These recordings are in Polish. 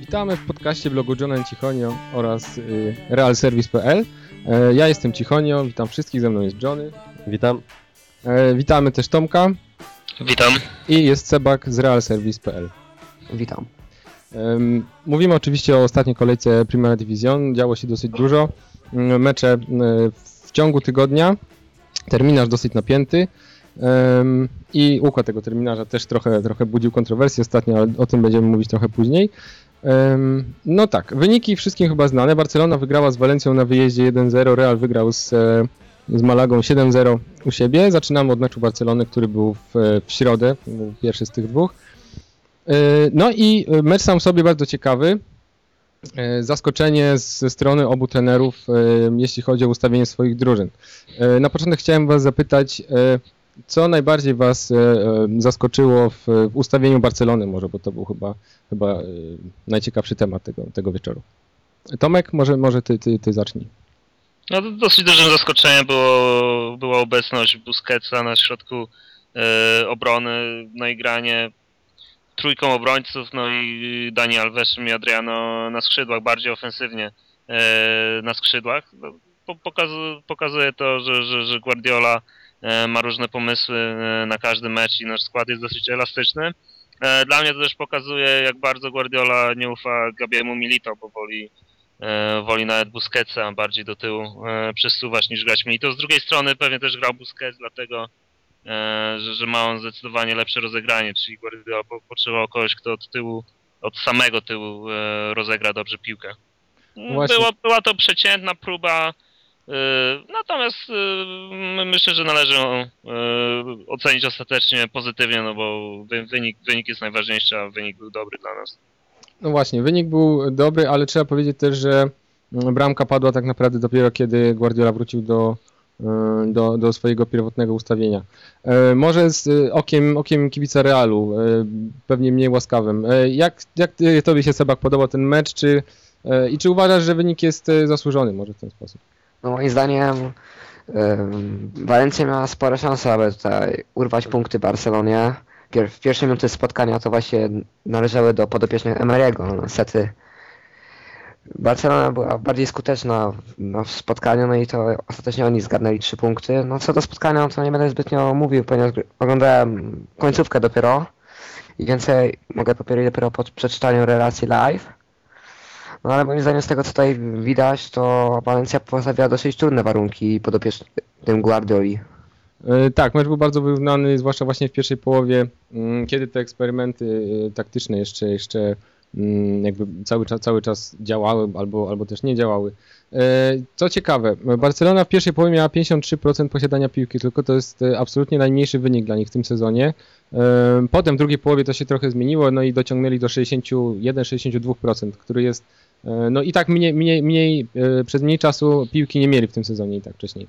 Witamy w podcaście blogu Johna Cichonio oraz y, realservice.pl. E, ja jestem Cichonio, witam wszystkich, ze mną jest Johnny. Witam. E, witamy też Tomka Witam. i jest Sebak z realservice.pl. Witam. Mówimy oczywiście o ostatniej kolejce Primera Division, działo się dosyć dużo. Mm, Mecze e, w ciągu tygodnia, terminarz dosyć napięty i układ tego terminarza też trochę, trochę budził kontrowersje ostatnio, ale o tym będziemy mówić trochę później. No tak, wyniki wszystkim chyba znane. Barcelona wygrała z Walencją na wyjeździe 1-0, Real wygrał z, e, z Malagą 7-0 u siebie. Zaczynamy od meczu Barcelony, który był w, w środę, był pierwszy z tych dwóch. E, No i mecz sam sobie bardzo ciekawy. E, Zaskoczenie ze strony obu trenerów, e, jeśli chodzi o ustawienie swoich drużyn. E, Na początek chciałem Was zapytać, e, co najbardziej Was e, e, zaskoczyło w, w ustawieniu Barcelony, może, bo to był chyba, chyba e, najciekawszy temat tego, tego wieczoru. Tomek, może, może ty, ty, ty zacznij. No to dosyć dużym zaskoczeniem było, była obecność Busquetsa na środku e, obrony, no i granie trójką obrońców, no i Dani Alvesem i Adriano na skrzydłach, bardziej ofensywnie e, na skrzydłach. No, po, pokazu, pokazuje to, że, że, że Guardiola e, ma różne pomysły e, na każdy mecz i nasz skład jest dosyć elastyczny. E, Dla mnie to też pokazuje, jak bardzo Guardiola nie ufa Gabiemu Milito, bo woli woli nawet Busquetsa bardziej do tyłu e, przesuwać niż grać Milito. Z drugiej strony pewnie też grał Busquets, dlatego e, że, że ma on zdecydowanie lepsze rozegranie, czyli Guardiola po- potrzebował kogoś, kto od tyłu, od samego tyłu e, rozegra dobrze piłkę. Właśnie. Była, była to przeciętna próba, e, natomiast e, my- myślę, że należy e, ocenić ostatecznie pozytywnie, no bo wy- wynik, wynik jest najważniejszy, a wynik był dobry dla nas. No właśnie, wynik był dobry, ale trzeba powiedzieć też, że mm, bramka padła tak naprawdę dopiero kiedy Guardiola wrócił do, e, do, do swojego pierwotnego ustawienia. E, Może z e, okiem, okiem kibica Realu, pewnie mniej łaskawym. Jak, jak tobie się Sebak podobał ten mecz, czy, i czy uważasz, że wynik jest zasłużony może w ten sposób? No moim zdaniem Walencja miała spore szanse, aby tutaj urwać punkty Barcelonie. W pierwszej minuty spotkania to właśnie należały do podopiecznych Emery'ego. No, niestety Barcelona była bardziej skuteczna no, w spotkaniu, no i to ostatecznie oni zgarnęli trzy punkty. No co do spotkania, to nie będę zbytnio mówił, ponieważ oglądałem końcówkę dopiero i więcej mogę powiedzieć dopiero po przeczytaniu relacji live. No ale moim zdaniem z tego co tutaj widać, to Valencia postawia dosyć trudne warunki podopiecznym Guardioli. E, Tak, mecz był bardzo wyrównany, zwłaszcza właśnie w pierwszej połowie, mm, kiedy te eksperymenty e, taktyczne jeszcze, jeszcze mm, jakby cały czas, cały czas działały albo, albo też nie działały. E, Co ciekawe, Barcelona w pierwszej połowie miała 53% posiadania piłki, tylko to jest absolutnie najmniejszy wynik dla nich w tym sezonie. Potem w drugiej połowie to się trochę zmieniło, no i dociągnęli do 61-62%, który jest no i tak mniej, mniej, mniej, przez mniej czasu piłki nie mieli w tym sezonie i tak wcześniej.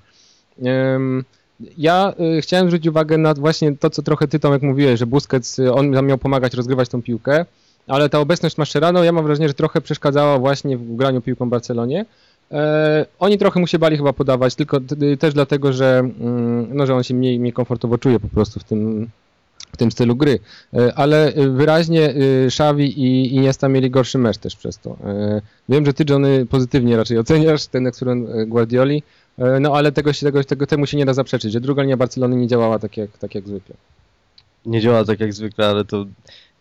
Ja y, chciałem zwrócić uwagę na właśnie to, co trochę ty Tomek mówiłeś, że Busquets, y, on miał pomagać rozgrywać tą piłkę, ale ta obecność Mascherano, ja mam wrażenie, że trochę przeszkadzała właśnie w graniu piłką Barcelonie. E, oni trochę mu się bali chyba podawać, tylko t- też dlatego, że, mm, no, że on się mniej, mniej komfortowo czuje po prostu w tym, w tym stylu gry. E, ale y, wyraźnie y, Xavi i Iniesta mieli gorszy mecz też przez to. E, wiem, że ty Johnny pozytywnie raczej oceniasz ten eksperyment Guardioli, No ale tego, się- tego, tego, temu się nie da zaprzeczyć, że druga linia Barcelony nie działała tak jak, tak jak zwykle. Nie działa tak jak zwykle, ale to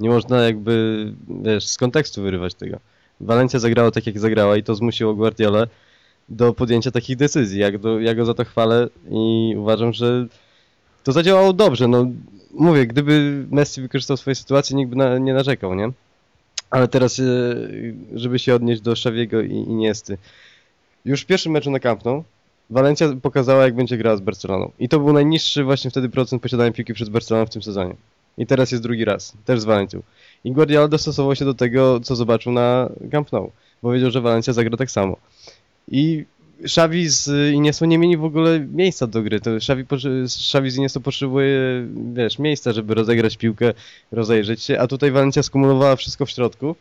nie można jakby, wiesz, z kontekstu wyrywać tego. Walencja zagrała tak jak zagrała i to zmusiło Guardiolę do podjęcia takich decyzji. Jak do, ja go za to chwalę i uważam, że to zadziałało dobrze. No, mówię, gdyby Messi wykorzystał swoje sytuacje, nikt by na, nie narzekał, nie? Ale teraz, e, żeby się odnieść do Szawiego i Iniesty. Już w pierwszym meczu na Camp Nou Walencja pokazała, jak będzie grała z Barceloną. I to był najniższy właśnie wtedy procent posiadania piłki przez Barcelonę w tym sezonie. I teraz jest drugi raz, też z Walencją. I Guardiola dostosował się do tego, co zobaczył na Camp Nou, bo wiedział, że Walencja zagra tak samo. I Xavi z Iniesą nie mieli w ogóle miejsca do gry. To Xavi, Xavi z Iniesą potrzebuje, wiesz, miejsca, żeby rozegrać piłkę, rozejrzeć się, a tutaj Valencia skumulowała wszystko w środku.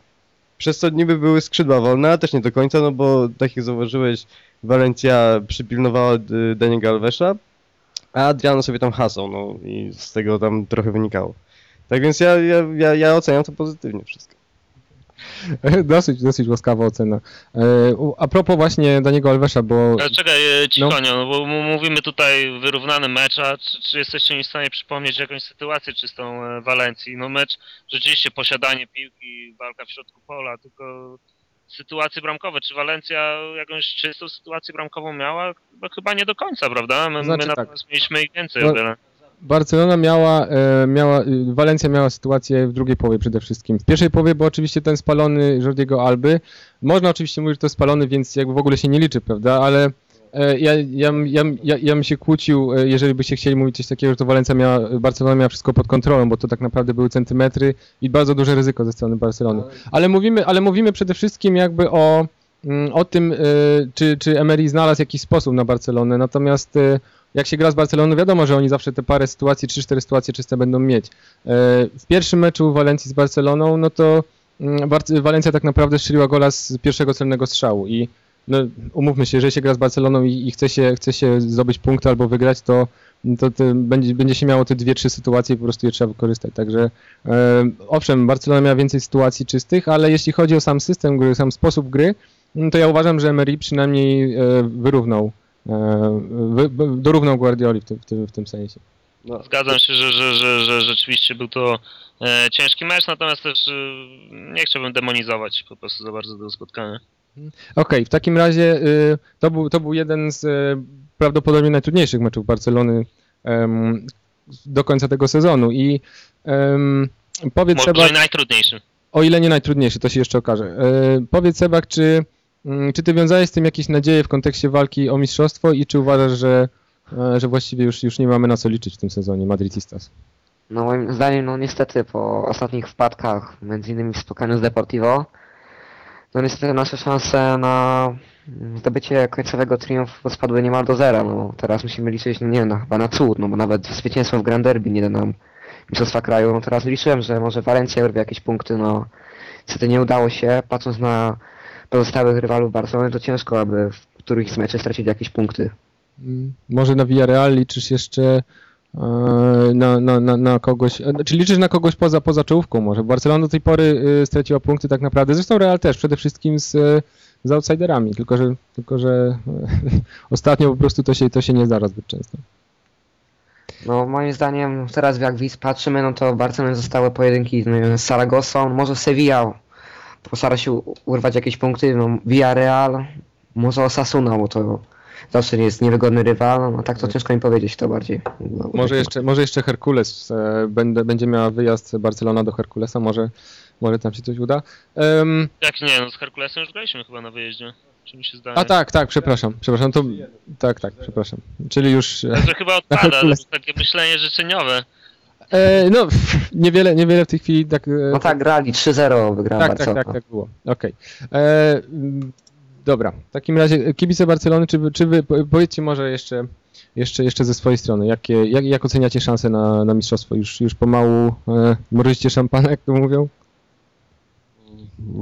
Przez co niby były skrzydła wolne, ale też nie do końca, no bo tak jak zauważyłeś, Valencia przypilnowała y, Daniego Alvesa, a Adriano sobie tam hasał, no i z tego tam trochę wynikało. Tak więc ja, ja, ja, ja oceniam to pozytywnie wszystko. dosyć, dosyć łaskawa ocena. E, A propos właśnie Daniego Alvesa, bo Ale czekaj, e, No. cichonio, no. bo mu- mówimy tutaj wyrównany mecz, a czy, czy jesteście mi w stanie przypomnieć jakąś sytuację czystą e, Walencji? No mecz, rzeczywiście posiadanie piłki, walka w środku pola, tylko sytuacje bramkowe. Czy Walencja jakąś czystą sytuację bramkową miała? Chyba, chyba nie do końca, prawda? My, Znaczy my tak. mieliśmy ich więcej No, o wiele. Barcelona miała, e, miała, Walencja miała sytuację w drugiej połowie przede wszystkim. W pierwszej połowie był oczywiście ten spalony Jordiego Alby. Można oczywiście mówić, że to spalony, więc jakby w ogóle się nie liczy, prawda? Ale ja, ja, ja, ja, ja bym się kłócił, e, jeżeli byście chcieli mówić coś takiego, że to Walencja miała, Barcelona miała wszystko pod kontrolą, bo to tak naprawdę były centymetry i bardzo duże ryzyko ze strony Barcelony. Ale mówimy, ale mówimy przede wszystkim jakby o, mm, o tym, e, czy, czy Emery znalazł jakiś sposób na Barcelonę, natomiast e, jak się gra z Barceloną, wiadomo, że oni zawsze te parę sytuacji, 3-4 sytuacje czyste będą mieć. E, W pierwszym meczu Walencji z Barceloną, no to mm, Walencja tak naprawdę strzeliła gola z pierwszego celnego strzału i no, umówmy się, że się gra z Barceloną i, i chce, się, chce się zdobyć punkt albo wygrać, to, to, to będzie, będzie się miało te dwie, trzy sytuacje i po prostu je trzeba wykorzystać. Także e, owszem, Barcelona miała więcej sytuacji czystych, ale jeśli chodzi o sam system gry, sam sposób gry, no to ja uważam, że Emery przynajmniej e, wyrównał e, wy, wy, dorównał Guardioli w tym, w tym, w tym sensie. No, Zgadzam się, że, że, że, że rzeczywiście był to e, ciężki mecz, natomiast też e, nie chciałbym demonizować po prostu za bardzo tego spotkania. Okej, w takim razie y, to, był, to był jeden z y, prawdopodobnie najtrudniejszych meczów Barcelony do końca tego sezonu i powiedz Może najtrudniejszy. o ile nie najtrudniejszy, to się jeszcze okaże. E, powiedz Sebak, czy, mm, czy ty wiązałeś z tym jakieś nadzieje w kontekście walki o mistrzostwo i czy uważasz, że, e, że właściwie już, już nie mamy na co liczyć w tym sezonie Madridistas? No moim zdaniem, no niestety po ostatnich wpadkach, między innymi w spotkaniu z Deportivo, no niestety nasze szanse na zdobycie końcowego triumfu spadły niemal do zera. No teraz musimy liczyć, no nie no, chyba na cud, no bo nawet zwycięstwo w Grand Derby nie da nam mistrzostwa kraju. No teraz liczyłem, że może Valencia urwie jakieś punkty, no niestety nie udało się. Patrząc na pozostałych rywalów Barcelony, to ciężko, aby w którychś z stracić jakieś punkty. Mm, Może na Villarreal liczysz jeszcze na, na, na, na kogoś, e, czy liczysz na kogoś poza, poza czołówką może? Barcelona do tej pory e, straciła punkty tak naprawdę, zresztą Real też, przede wszystkim z, e, z outsiderami, tylko że, tylko że ostatnio po prostu to się, to się nie zdarza zbyt często. No moim zdaniem teraz jak widz patrzymy, no to w Barcelonie zostały pojedynki z Saragossą, może Sevilla postara się urwać jakieś punkty, no Villarreal, może Osasuna, bo to zawsze jest niewygodny rywal, no tak to ciężko mi powiedzieć to bardziej. No, Może jeszcze, może jeszcze Herkules, e, będę, będzie miała wyjazd Barcelona do Herkulesa, może, może tam się coś uda. Em, Jak nie, no z Herkulesem już graliśmy chyba na wyjeździe. Czy mi się zdaje? a tak, tak, przepraszam, przepraszam, to, tak, tak, przepraszam, czyli już... e, Także chyba odpada, to takie myślenie życzeniowe. E, no, niewiele, niewiele w tej chwili tak. e, No tak, grali 3-0 wygrała tak, tak, tak, tak było. Okej. E, mm, Dobra, w takim razie e, kibice Barcelony, czy, czy wy, po- powiedzcie może jeszcze, jeszcze, jeszcze ze swojej strony, jakie, jak, jak oceniacie szanse na, na mistrzostwo? Już, już pomału e, mrozicie szampana, jak to mówią?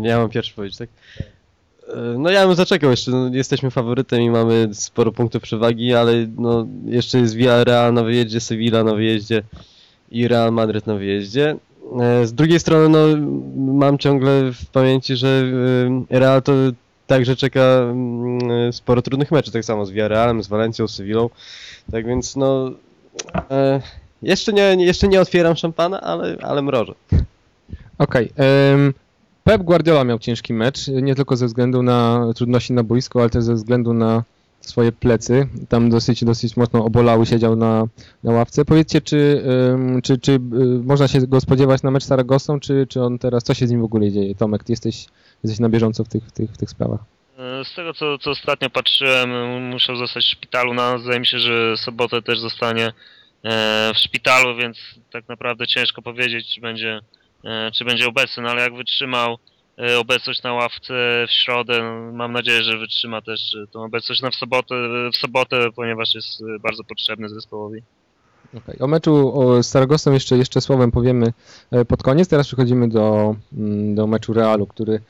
Ja mam pierwszy powiedzieć, tak? E, No ja bym zaczekał jeszcze, no, jesteśmy faworytem i mamy sporo punktów przewagi, ale no jeszcze jest Villarreal na wyjeździe, Sevilla na wyjeździe i Real Madrid na wyjeździe. E, Z drugiej strony no mam ciągle w pamięci, że Real to także czeka mm, sporo trudnych meczów, tak samo z Villarrealem, z Valencją, z Sevillą. Tak więc no e, jeszcze nie, jeszcze nie otwieram szampana, ale, ale mrożę. Okej. em, Pep Guardiola miał ciężki mecz, nie tylko ze względu na trudności na boisku, ale też ze względu na swoje plecy. Tam dosyć, dosyć mocno obolały, siedział na, na ławce. Powiedzcie, czy, czy, czy y, można się go spodziewać na mecz z Saragossą, czy, czy on teraz, co się z nim w ogóle dzieje? Tomek, ty jesteś, jesteś na bieżąco w tych, w tych, w tych sprawach. E, Z tego co, co ostatnio patrzyłem, musiał zostać w szpitalu. No, zdaje mi się, że sobotę też zostanie e, w szpitalu, więc tak naprawdę ciężko powiedzieć, czy będzie, e, czy będzie obecny, no ale jak wytrzymał obecność na ławce w środę. No, Mam nadzieję, że wytrzyma też tą obecność na w sobotę, w sobotę, ponieważ jest bardzo potrzebny zespołowi. Okej, O meczu z Saragosą jeszcze, jeszcze słowem powiemy pod koniec. Teraz przechodzimy do, mm, do meczu Realu, który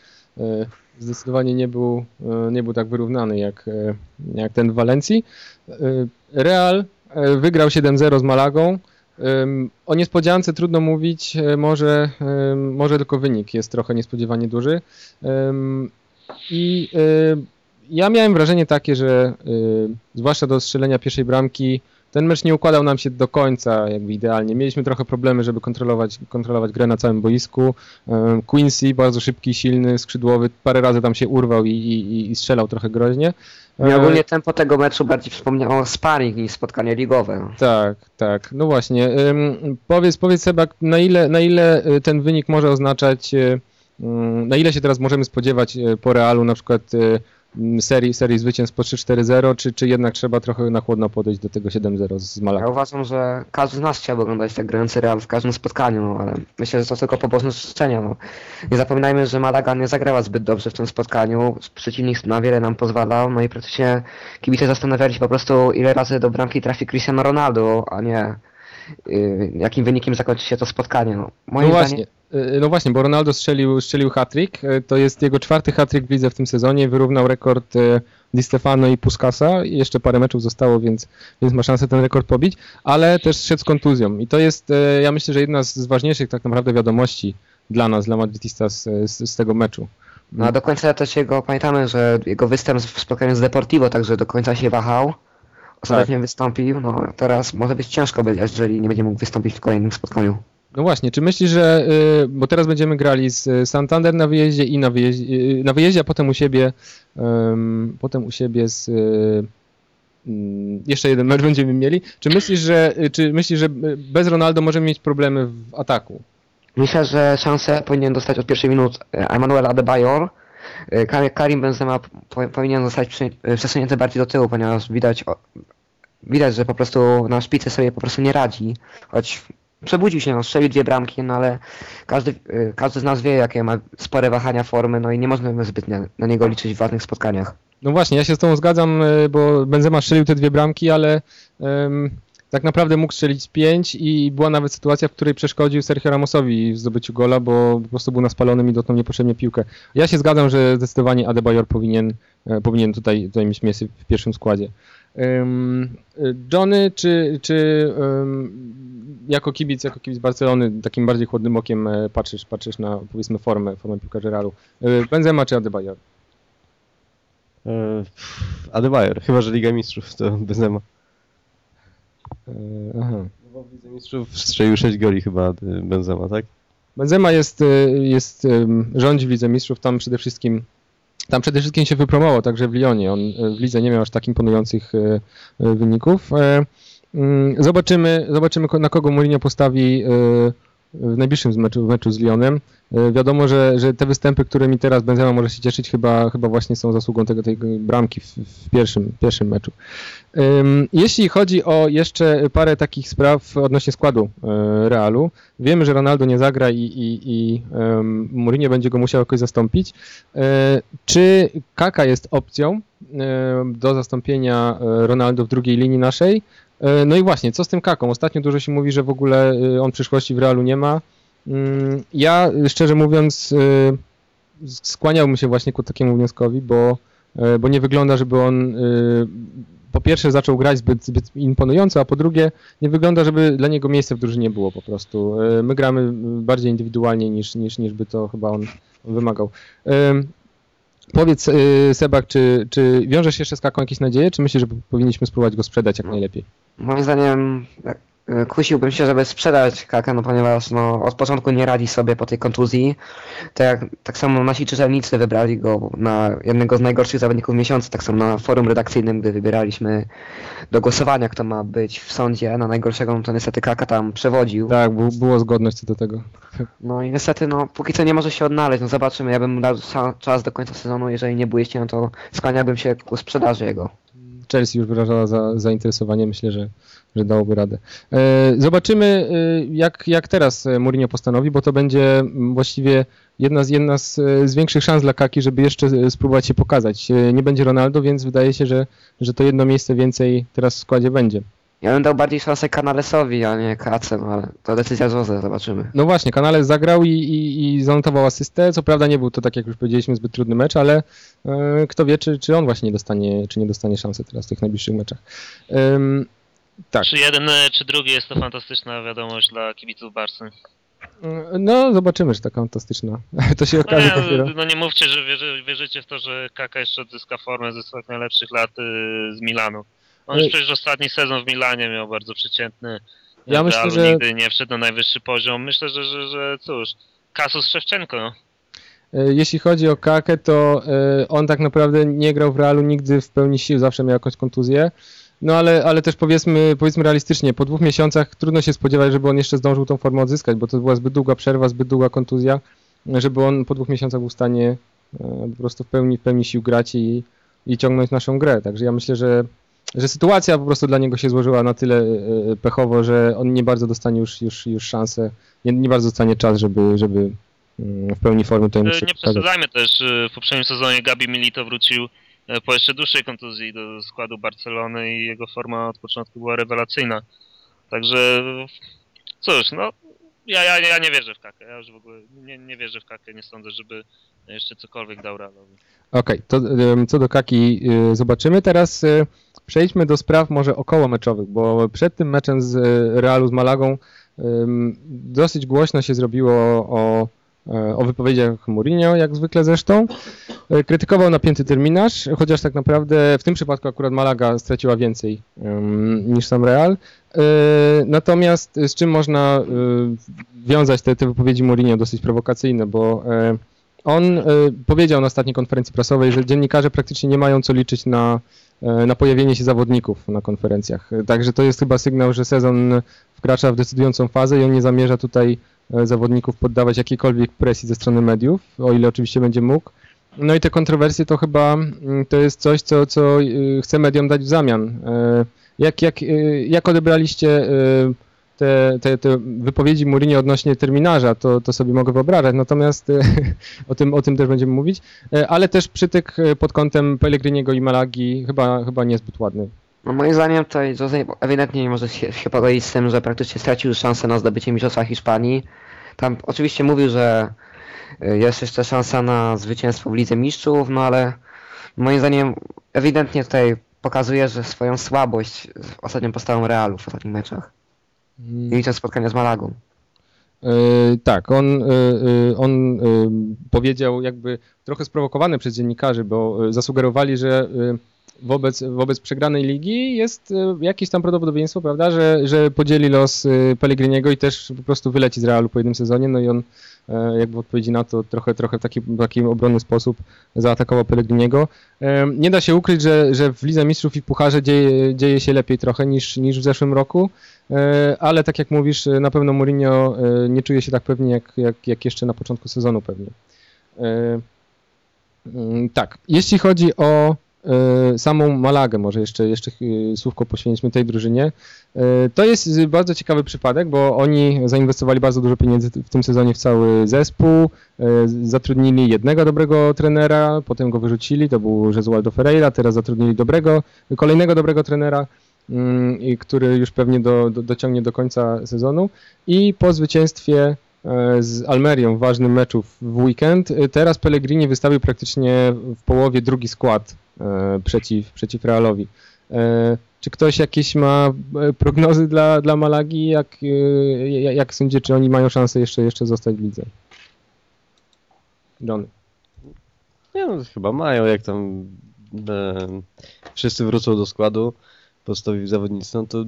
zdecydowanie nie był, e, nie był tak wyrównany jak, e, jak ten w Walencji. E, Real e, wygrał 7-0 z Malagą. O niespodziance trudno mówić, e, może, może tylko wynik jest trochę niespodziewanie duży. I ja miałem wrażenie takie, że zwłaszcza do strzelenia pierwszej bramki ten mecz nie układał nam się do końca jakby idealnie. Mieliśmy trochę problemy, żeby kontrolować, kontrolować grę na całym boisku. Quincy, bardzo szybki, silny, skrzydłowy, parę razy tam się urwał i, i, i strzelał trochę groźnie. Mi E, ogólnie tempo tego meczu bardziej przypomniało sparring niż spotkanie ligowe. Tak, tak. No właśnie. Powiedz, powiedz Sebak, na ile, na ile y, ten wynik może oznaczać, y, ym, na ile się teraz możemy spodziewać po Realu na przykład serii, serii zwycięstw po 3-4-0, czy, czy jednak trzeba trochę na chłodno podejść do tego 7-0 z Ja Malagą? uważam, że każdy z nas chciałby oglądać tak grający Real w każdym spotkaniu, no, ale myślę, że to tylko pobożne życzenia. No. Nie zapominajmy, że Malaga nie zagrała zbyt dobrze w tym spotkaniu. Przeciwnik na wiele nam pozwalał, no i praktycznie kibice zastanawiali się po prostu, ile razy do bramki trafi Cristiano Ronaldo, a nie y, jakim wynikiem zakończy się to spotkanie. No, moim No zdaniem, właśnie, y, no właśnie, bo Ronaldo strzelił, strzelił hat-trick, y, to jest jego czwarty hat-trick w lidze w tym sezonie, wyrównał rekord y, Di Stefano i Puscasa, I jeszcze parę meczów zostało, więc, więc ma szansę ten rekord pobić, ale też szedł z kontuzją i to jest, ja myślę, że jedna z ważniejszych tak naprawdę wiadomości dla nas, dla Madridista z, z, z tego meczu. no a do końca też jego, pamiętamy, że jego występ w spotkaniu z Deportivo także do końca się wahał. Ostatnio wystąpił, no teraz może być ciężko, będzie, jeżeli nie będzie mógł wystąpić w kolejnym spotkaniu. No właśnie, czy myślisz, że, y, bo teraz będziemy grali z y, Santander na wyjeździe i na wyjeździe, y, na wyjeździe a potem u siebie, potem u siebie z, mm, jeszcze jeden mecz będziemy mieli. Czy myślisz, że, czy myślisz, że bez Ronaldo możemy mieć problemy w ataku? Myślę, że szansę powinien dostać od pierwszej minut e, Emmanuel Adebayor. E, Ka- Karim Benzema po, powinien zostać e, przesunięty bardziej do tyłu, ponieważ widać, widać, że po prostu na szpicy sobie po prostu nie radzi. Choć przebudził się, no, strzelił dwie bramki, no ale każdy, e, każdy z nas wie, jakie ma spore wahania formy, no i nie możemy zbytnio na niego liczyć w ważnych spotkaniach. No właśnie, ja się z tą zgadzam, y, bo Benzema strzelił te dwie bramki, ale ym, tak naprawdę mógł strzelić pięć i była nawet sytuacja, w której przeszkodził Sergio Ramosowi w zdobyciu gola, bo po prostu był na spalonym i dotknął niepotrzebnie piłkę. Ja się zgadzam, że zdecydowanie Adebayor powinien, e, powinien tutaj, tutaj mieć miejsce w pierwszym składzie. Johnny, czy, czy jako kibic, jako kibic Barcelony takim bardziej chłodnym okiem e, patrzysz, patrzysz na powiedzmy formę, formę piłkarzy Realu? Y, Benzema czy Adebayor? E, Adebayor, chyba że Liga Mistrzów to Benzema. Y, Aha. Bo w Lidze Mistrzów strzelił 6 goli chyba y, Benzema, tak? Benzema jest, y, jest rządzi w Lidze Mistrzów, tam przede wszystkim tam przede wszystkim się wypromował, także w Lyonie. On w lidze nie miał aż tak imponujących wyników. E, mm, Zobaczymy, zobaczymy na kogo Mourinho postawi w najbliższym meczu, w meczu z Lyonem. Y, Wiadomo, że, że te występy, którymi teraz Benzema może się cieszyć, chyba, chyba właśnie są zasługą tego, tej bramki w, w pierwszym, pierwszym meczu. Jeśli chodzi o jeszcze parę takich spraw odnośnie składu y, Realu, wiemy, że Ronaldo nie zagra i, i, i Mourinho będzie go musiał jakoś zastąpić. E, czy Kaka jest opcją e, do zastąpienia e, Ronaldo w drugiej linii naszej? E, no i właśnie, co z tym Kaką? Ostatnio dużo się mówi, że w ogóle e, on przyszłości w Realu nie ma. Mm, Ja szczerze mówiąc e, skłaniałbym się właśnie ku takiemu wnioskowi, bo, e, bo nie wygląda, żeby on e, po pierwsze zaczął grać zbyt, zbyt imponująco, a po drugie nie wygląda, żeby dla niego miejsce w drużynie było po prostu. E, My gramy bardziej indywidualnie niż, niż, niż by to chyba on wymagał. Ym, Powiedz Sebak, czy, czy wiążesz jeszcze z Kaką jakieś nadzieje, czy myślisz, że powinniśmy spróbować go sprzedać jak najlepiej? Moim zdaniem tak, e, kusiłbym się, żeby sprzedać Kakę, no ponieważ no, od początku nie radzi sobie po tej kontuzji. Tak, jak, tak samo nasi czytelnicy wybrali go na jednego z najgorszych zawodników miesiąca, tak samo na forum redakcyjnym, gdy wybieraliśmy do głosowania, kto ma być w sądzie na najgorszego, no to niestety Kaka tam przewodził. Tak, bu- było zgodność co do tego. No i niestety, no póki co nie może się odnaleźć, no zobaczymy, ja bym mu dał cza- czas do końca sezonu, jeżeli nie bójecie, no to skłaniałbym się ku sprzedaży jego. Chelsea już wyrażała za, zainteresowanie, myślę, że, że dałoby radę. E, zobaczymy, e, jak, jak teraz e, Mourinho postanowi, bo to będzie właściwie jedna z, jedna z, z większych szans dla Kaki, żeby jeszcze spróbować się pokazać. Nie będzie Ronaldo, więc wydaje się, że, że to jedno miejsce więcej teraz w składzie będzie. Ja bym dał bardziej szansę Canalesowi, a nie Kacem, ale to decyzja Jose, zobaczymy. No właśnie, Kanale zagrał i, i, i zanotował asystę. Co prawda nie był to, tak jak już powiedzieliśmy, zbyt trudny mecz, ale e, kto wie, czy, czy on właśnie nie dostanie, czy nie dostanie szansy teraz w tych najbliższych meczach. Ym, tak, Czy jeden, e, czy drugi jest to fantastyczna wiadomość dla kibiców Barsy. Y, no zobaczymy, że taka fantastyczna. To się No okaże nie, dopiero. no nie mówcie, że wierzy, wierzycie w to, że Kaka jeszcze odzyska formę ze swoich najlepszych lat y, z Milanu. On już przecież ostatni sezon w Milanie miał bardzo przeciętny. Ja myślę, że- nigdy nie wszedł na najwyższy poziom. Myślę, że, że, że cóż, Kasus Szewczenko. No. E, Jeśli chodzi o Kakę, to e, on tak naprawdę nie grał w Realu nigdy w pełni sił, zawsze miał jakąś kontuzję. No ale, ale też powiedzmy, powiedzmy realistycznie, po dwóch miesiącach trudno się spodziewać, żeby on jeszcze zdążył tą formę odzyskać, bo to była zbyt długa przerwa, zbyt długa kontuzja, żeby on po dwóch miesiącach był w stanie e, po prostu w pełni, w pełni sił grać i, i ciągnąć naszą grę. Także ja myślę, że, że sytuacja po prostu dla niego się złożyła na tyle e, pechowo, że on nie bardzo dostanie już, już, już szansę, nie, nie bardzo dostanie czas, żeby, żeby mm, w pełni formy Y, się Nie przesadzajmy też, y, w poprzednim sezonie Gabi Milito wrócił y, po jeszcze dłuższej kontuzji do składu Barcelony i jego forma od początku była rewelacyjna. Także cóż, no ja, ja, ja nie wierzę w Kakę. Ja już w ogóle nie, nie wierzę w Kakę. Nie sądzę, żeby jeszcze cokolwiek dał Realowi. Okej, to em, co do Kaki y, zobaczymy. Teraz y, przejdźmy do spraw może okołomeczowych, bo przed tym meczem z y, Realu z Malagą dosyć głośno się zrobiło o, e, o wypowiedziach Mourinho, jak zwykle zresztą. E, Krytykował napięty terminarz, chociaż tak naprawdę w tym przypadku akurat Malaga straciła więcej niż sam Real. E, Natomiast z czym można wiązać te, te wypowiedzi Mourinho dosyć prowokacyjne, bo e, on y, powiedział na ostatniej konferencji prasowej, że dziennikarze praktycznie nie mają co liczyć na, e, na pojawienie się zawodników na konferencjach. E, Także to jest chyba sygnał, że sezon wkracza w decydującą fazę i on nie zamierza tutaj e, zawodników poddawać jakiejkolwiek presji ze strony mediów, o ile oczywiście będzie mógł. No i te kontrowersje to chyba mm, to jest coś, co, co chce mediom dać w zamian. E, Jak, jak, jak odebraliście te, te, te wypowiedzi Mourinho odnośnie terminarza, to, to sobie mogę wyobrażać, natomiast e, o tym, o tym też będziemy mówić, E, ale też przytyk e, pod kątem Pellegriniego i Malagi chyba, chyba niezbyt ładny. No moim zdaniem tutaj Jose ewidentnie nie może się, się pogodzić z tym, że praktycznie stracił szansę na zdobycie Mistrzostwa Hiszpanii. Tam oczywiście mówił, że jest jeszcze szansa na zwycięstwo w Lidze Mistrzów, no ale moim zdaniem ewidentnie tutaj pokazuje, że swoją słabość ostatnią postawą Realu w ostatnich meczach. Nie licząc spotkania z Malagą. E, tak, on, e, e, on e, powiedział jakby trochę sprowokowany przez dziennikarzy, bo e, zasugerowali, że e, wobec, wobec przegranej ligi jest e, jakieś tam prawdopodobieństwo, prawda, że, że podzieli los e, Pellegriniego i też po prostu wyleci z Realu po jednym sezonie, no i on e, jakby w odpowiedzi na to trochę, trochę w taki, taki obronny sposób zaatakował Pellegriniego. Nie da się ukryć, że, że w Lidze Mistrzów i Pucharze dzieje, dzieje się lepiej trochę niż, niż w zeszłym roku. Ale tak jak mówisz, na pewno Mourinho nie czuje się tak pewnie jak, jak, jak jeszcze na początku sezonu pewnie. Mm, Tak, jeśli chodzi o samą Malagę, może jeszcze, jeszcze e, słówko poświęćmy tej drużynie. E, To jest bardzo ciekawy przypadek, bo oni zainwestowali bardzo dużo pieniędzy w tym sezonie w cały zespół, e, zatrudnili jednego dobrego trenera, potem go wyrzucili, to był Jesualdo Ferreira, teraz zatrudnili dobrego, kolejnego dobrego trenera, mm, który już pewnie do, do, dociągnie do końca sezonu. I po zwycięstwie e, z Almerią w ważnym meczu w- weekend, e, teraz Pellegrini wystawił praktycznie w połowie drugi skład e, przeciw, przeciw Realowi. E, Czy ktoś jakieś ma e, prognozy dla, dla Malagi? Jak, e, jak, jak sądzicie, czy oni mają szansę jeszcze, jeszcze zostać w lidze? Johnny. Nie no, chyba mają, jak tam e, wszyscy wrócą do składu, podstawowi zawodnicy, no to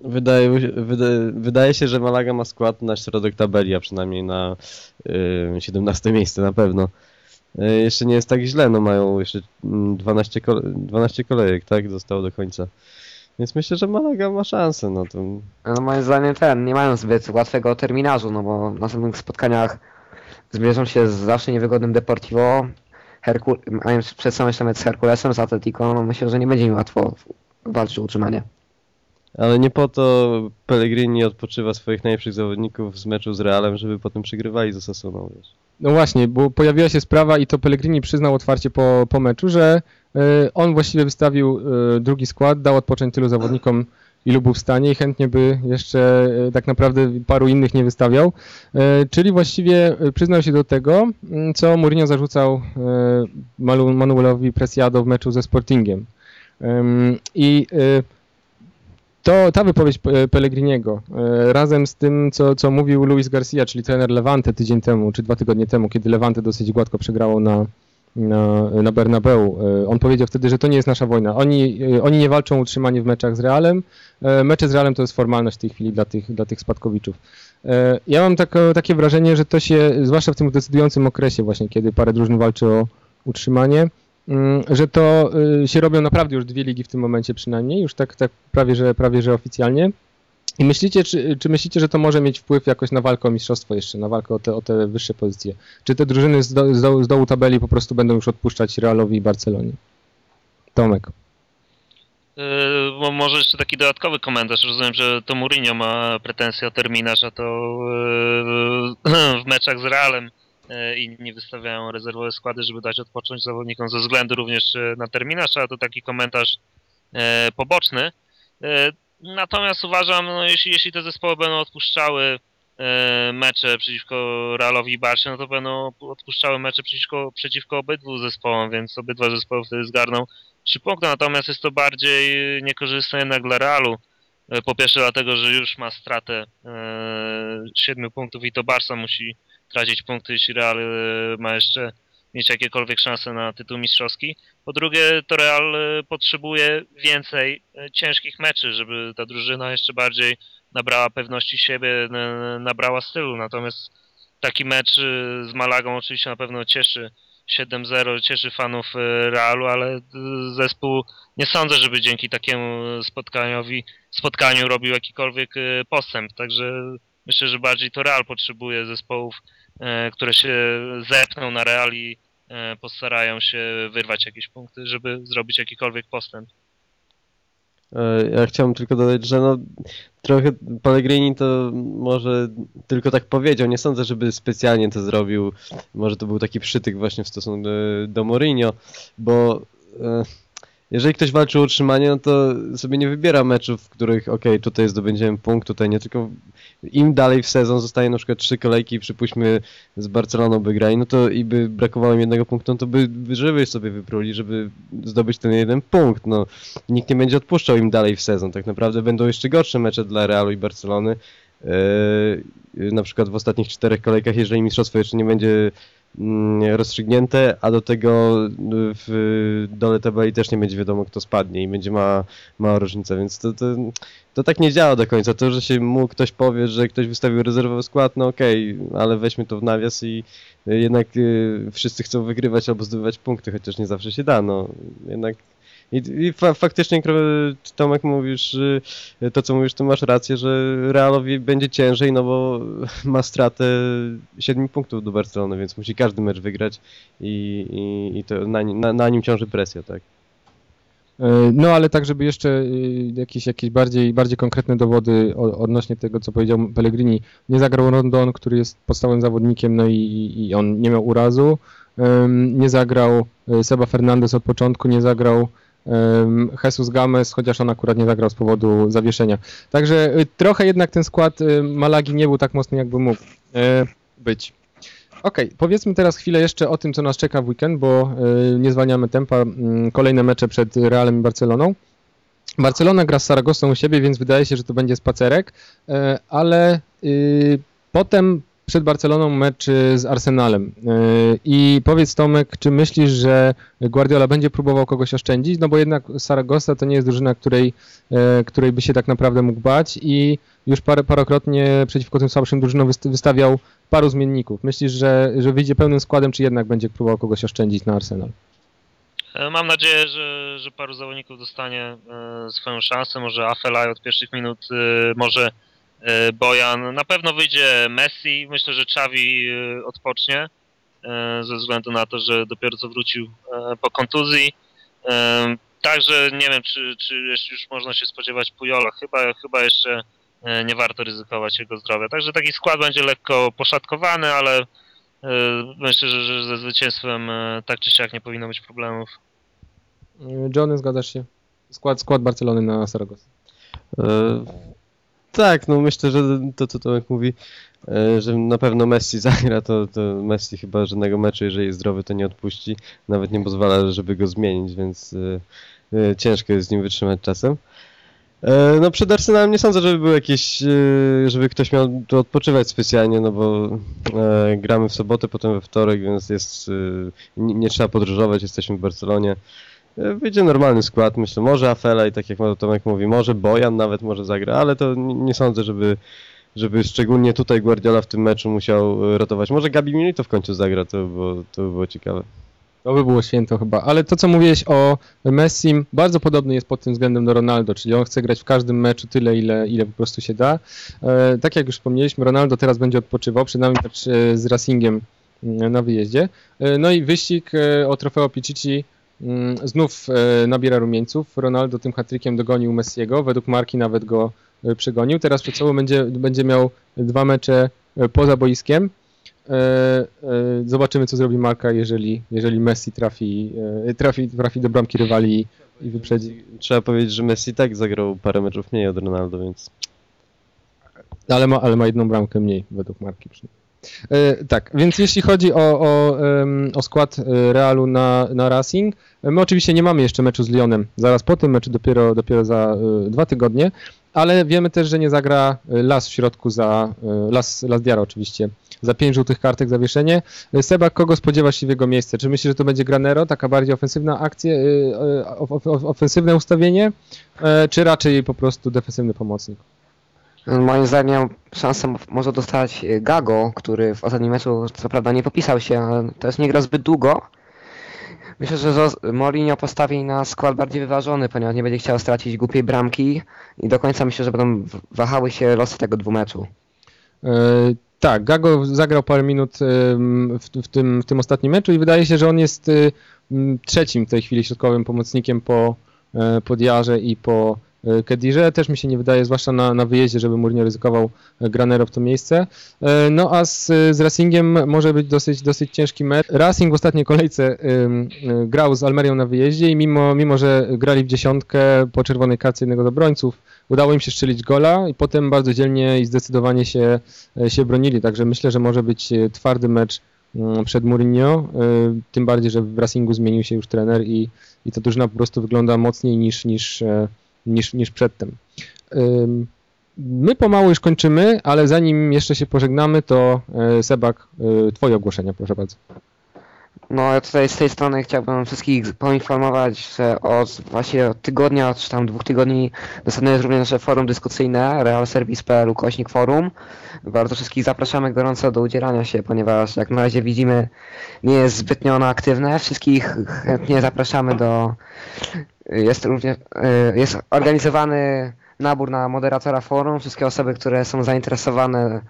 wydaje, wydaje, wydaje się, że Malaga ma skład na środek tabeli, a przynajmniej na e, 17 miejsce na pewno. E, jeszcze nie jest tak źle, no mają jeszcze mm, 12, kole, 12 kolejek, tak, zostało do końca. Więc myślę, że Malaga ma szansę, no to No moim zdaniem ten, nie mają zbyt łatwego terminarzu, no bo w następnych spotkaniach zmierzą się z zawsze niewygodnym Deportivo, Herkul mają przed mecz z Herkulesem, z Atletico, no myślę, że nie będzie mi łatwo walczy o utrzymanie. Ale nie po to Pellegrini odpoczywa swoich najlepszych zawodników z meczu z Realem, żeby potem przegrywali z Osasuną, wiesz. No właśnie, bo pojawiła się sprawa i to Pellegrini przyznał otwarcie po, po meczu, że y, on właściwie wystawił y, drugi skład, dał odpocząć tylu zawodnikom, ilu był w stanie i chętnie by jeszcze y, tak naprawdę paru innych nie wystawiał. Y, czyli właściwie y, przyznał się do tego, y, co Mourinho zarzucał y, Manuelowi Preciado w meczu ze Sportingiem. I y, to ta wypowiedź Pe- Pellegriniego e, razem z tym, co, co mówił Luis Garcia, czyli trener Levante tydzień temu, czy dwa tygodnie temu, kiedy Levante dosyć gładko przegrało na, na, na Bernabeu. E, On powiedział wtedy, że to nie jest nasza wojna. Oni, e, oni nie walczą o utrzymanie w meczach z Realem. E, Mecze z Realem to jest formalność w tej chwili dla tych, dla tych spadkowiczów. E, Ja mam tako, takie wrażenie, że to się, zwłaszcza w tym decydującym okresie właśnie, kiedy parę drużyn walczy o utrzymanie, że to y, się robią naprawdę już dwie ligi w tym momencie przynajmniej, już tak, tak prawie, że, prawie że oficjalnie. I myślicie, czy, czy myślicie, że to może mieć wpływ jakoś na walkę o mistrzostwo jeszcze, na walkę o te, o te wyższe pozycje? Czy te drużyny z, do, z, dołu, z dołu tabeli po prostu będą już odpuszczać Realowi i Barcelonie? Tomek. Yy, może jeszcze taki dodatkowy komentarz. Rozumiem, że to Mourinho ma pretensje o terminarz, a to yy, w meczach z Realem inni wystawiają rezerwowe składy, żeby dać odpocząć zawodnikom ze względu również yy, na terminarz, a to taki komentarz yy, poboczny. Natomiast uważam, no, jeśli, jeśli te zespoły będą odpuszczały mecze przeciwko Realowi i Barsie, no to będą odpuszczały mecze przeciwko, przeciwko obydwu zespołom, więc obydwa zespoły wtedy zgarną trzy punkty, natomiast jest to bardziej niekorzystne jednak dla Realu. E, Po pierwsze dlatego, że już ma stratę e, siedmiu punktów i to Barca musi tracić punkty, jeśli Real e, ma jeszcze mieć jakiekolwiek szanse na tytuł mistrzowski. Po drugie, to Real potrzebuje więcej ciężkich meczy, żeby ta drużyna jeszcze bardziej nabrała pewności siebie, nabrała stylu. Natomiast taki mecz z Malagą oczywiście na pewno cieszy 7-0 cieszy fanów e, Realu, ale e, zespół nie sądzę, żeby dzięki takiemu spotkaniowi, spotkaniu robił jakikolwiek e, postęp. Także myślę, że bardziej to Real potrzebuje zespołów, które się zepną na Real i postarają się wyrwać jakieś punkty, żeby zrobić jakikolwiek postęp. E, Ja chciałem tylko dodać, że no trochę Pellegrini to może tylko tak powiedział, nie sądzę, żeby specjalnie to zrobił. Może to był taki przytyk właśnie w stosunku do, Mourinho, bo e, jeżeli ktoś walczy o utrzymanie, no to sobie nie wybiera meczów, w których okej, tutaj zdobędziemy punkt, tutaj nie, tylko im dalej w sezon zostaje na przykład trzy kolejki, przypuśćmy z Barceloną by grali, no to i by brakowało im jednego punktu, no to by żyły sobie wypruli, żeby zdobyć ten jeden punkt, no nikt nie będzie odpuszczał im dalej w sezon. Tak naprawdę będą jeszcze gorsze mecze dla Realu i Barcelony. Yy, na przykład w ostatnich czterech kolejkach, jeżeli mistrzostwo jeszcze nie będzie rozstrzygnięte, a do tego y, w dole tabeli też nie będzie wiadomo kto spadnie i będzie mała, mała różnica, więc to, to, to tak nie działa do końca. To, że się mu ktoś powie, że ktoś wystawił rezerwowy skład, no okej, ale weźmy to w nawias i y, jednak y, wszyscy chcą wygrywać albo zdobywać punkty, chociaż nie zawsze się da, no jednak i, i fa faktycznie, Tomek, mówisz, to co mówisz, to masz rację, że Realowi będzie ciężej, no bo ma stratę 7 punktów do Barcelony, więc musi każdy mecz wygrać i, i, i to na, na, na nim ciąży presja, tak. E, No ale tak, żeby jeszcze y, jakieś, jakieś bardziej, bardziej konkretne dowody odnośnie tego, co powiedział Pellegrini. Nie zagrał Rondon, który jest podstawowym zawodnikiem, no i, i on nie miał urazu. Nie zagrał e, Seba Fernandez od początku, nie zagrał Jesus Games, chociaż on akurat nie zagrał z powodu zawieszenia. Także y, trochę jednak ten skład y, Malagi nie był tak mocny, jakby mógł e, być. Okej, powiedzmy teraz chwilę jeszcze o tym, co nas czeka w weekend, bo y, nie zwalniamy tempa. Mm, Kolejne mecze przed Realem i Barceloną. Barcelona gra z Saragossą u siebie, więc wydaje się, że to będzie spacerek, e, ale potem przed Barceloną mecz y, z Arsenalem. Y, I powiedz Tomek, czy myślisz, że Guardiola będzie próbował kogoś oszczędzić? No bo jednak Saragossa to nie jest drużyna, której, e, której by się tak naprawdę mógł bać i już parę, parokrotnie przeciwko tym słabszym drużynom wyst- wystawiał paru zmienników. Myślisz, że, że wyjdzie pełnym składem, czy jednak będzie próbował kogoś oszczędzić na Arsenal? E, Mam nadzieję, że, że paru zawodników dostanie e, swoją szansę. Może Afelaj od pierwszych minut, e, może Bojan. Na pewno wyjdzie Messi. Myślę, że Xavi e, odpocznie e, ze względu na to, że dopiero co wrócił e, po kontuzji. E, tak, że nie wiem, czy, czy już można się spodziewać Pujola. Chyba, chyba jeszcze e, nie warto ryzykować jego zdrowia. Także taki skład będzie lekko poszatkowany, ale e, myślę, że, ze zwycięstwem e, tak czy siak nie powinno być problemów. Johnny, zgadzasz się? Skład, skład Barcelony na Saragossa. E, tak, no myślę, że to co Tomek mówi, e, że na pewno Messi zagra, to, to Messi chyba żadnego meczu, jeżeli jest zdrowy, to nie odpuści. Nawet nie pozwala, żeby go zmienić, więc e, e, ciężko jest z nim wytrzymać czasem. No przed Arsenalem nie sądzę, żeby był jakiś, żeby ktoś miał tu odpoczywać specjalnie, no bo gramy w sobotę, potem we wtorek, więc jest, nie trzeba podróżować, jesteśmy w Barcelonie. Wyjdzie normalny skład, myślę, może Afela i tak jak Tomek mówi, może Bojan nawet może zagra, ale to nie, sądzę, żeby, żeby szczególnie tutaj Guardiola w tym meczu musiał e, ratować. Może Gabi Milito w końcu zagra, to by było, to by było ciekawe. To by było święto chyba, ale to co mówiłeś o Messim, bardzo podobny jest pod tym względem do Ronaldo, czyli on chce grać w każdym meczu tyle, ile, ile po prostu się da. E, tak jak już wspomnieliśmy, Ronaldo teraz będzie odpoczywał, przynajmniej mecz e, z Racingiem mm, na wyjeździe. No i wyścig o trofeo Pichichi znów e, nabiera rumieńców. Ronaldo tym hatrykiem dogonił Messiego, według marki nawet go e, przegonił. Teraz przed sobą będzie, będzie miał dwa mecze e, poza boiskiem. Zobaczymy, co zrobi Marka, jeżeli, jeżeli Messi trafi, trafi, trafi do bramki rywali i- i wyprzedzi. Trzeba powiedzieć, że Messi tak zagrał parę meczów mniej od Ronaldo, więc Ale ma, ale ma jedną bramkę mniej, według Marki przynajmniej. E, tak, więc jeśli chodzi o, o, o skład e, Realu na, na Racing, my oczywiście nie mamy jeszcze meczu z Lyonem. Zaraz po tym meczu dopiero, dopiero za e, dwa tygodnie, ale wiemy też, że nie zagra Las w środku za, Las, Las Diara oczywiście, za pięć żółtych kartek zawieszenie. Seba, kogo spodziewasz się w jego miejsce? Czy myślisz, że to będzie Granero, taka bardziej ofensywna akcja, of, of, ofensywne ustawienie, czy raczej po prostu defensywny pomocnik? Moim zdaniem szansę może dostać y, Gago, który w ostatnim meczu co prawda nie popisał się, ale też nie gra zbyt długo. Myślę, że Mourinho postawi na skład bardziej wyważony, ponieważ nie będzie chciał stracić głupiej bramki i do końca myślę, że będą wahały się losy tego dwumeczu. E, Tak, Gago zagrał parę minut em, w, tym, w tym ostatnim meczu i wydaje się, że on jest trzecim w tej chwili środkowym pomocnikiem po, e, po Diarze i po e, Kedirze. Też mi się nie wydaje, zwłaszcza na, na wyjeździe, żeby Mourinho ryzykował e, Granero w to miejsce. E, No a z, z Racingiem może być dosyć, dosyć ciężki mecz. Racing w ostatniej kolejce grał z Almerią na wyjeździe i mimo, mimo, że grali w dziesiątkę po czerwonej karcie jednego z obrońców, udało im się strzelić gola i potem bardzo dzielnie i zdecydowanie się, e, się bronili. Także myślę, że może być e, twardy mecz mm, przed Mourinho, e, tym bardziej, że w Racingu zmienił się już trener i, i ta drużyna po prostu wygląda mocniej niż, niż, e, niż, niż przedtem. My pomału już kończymy, ale zanim jeszcze się pożegnamy, to e, Sebak, e, twoje ogłoszenia, proszę bardzo. No ja tutaj z tej strony chciałbym wszystkich poinformować, że od właśnie od tygodnia, czy tam dwóch tygodni dostępne jest również nasze forum dyskusyjne realservice.pl ukośnik forum. Bardzo wszystkich zapraszamy gorąco do udzielania się, ponieważ jak na razie widzimy nie jest zbytnio ono aktywne. Wszystkich chętnie zapraszamy do... Jest również y, jest organizowany nabór na moderatora forum. Wszystkie osoby, które są zainteresowane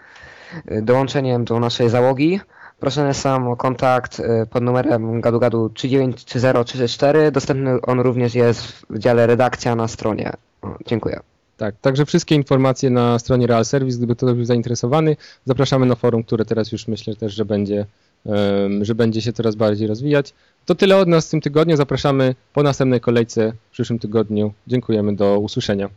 y, dołączeniem do naszej załogi Proszone są o kontakt y, pod numerem gadugadu 3930364. Dostępny on również jest w dziale redakcja na stronie. O, dziękuję. Tak, także wszystkie informacje na stronie Real Service, gdyby ktoś był zainteresowany, zapraszamy na forum, które teraz już myślę też, że będzie, że będzie się coraz bardziej rozwijać. To tyle od nas w tym tygodniu. Zapraszamy po następnej kolejce w przyszłym tygodniu. Dziękujemy, do usłyszenia.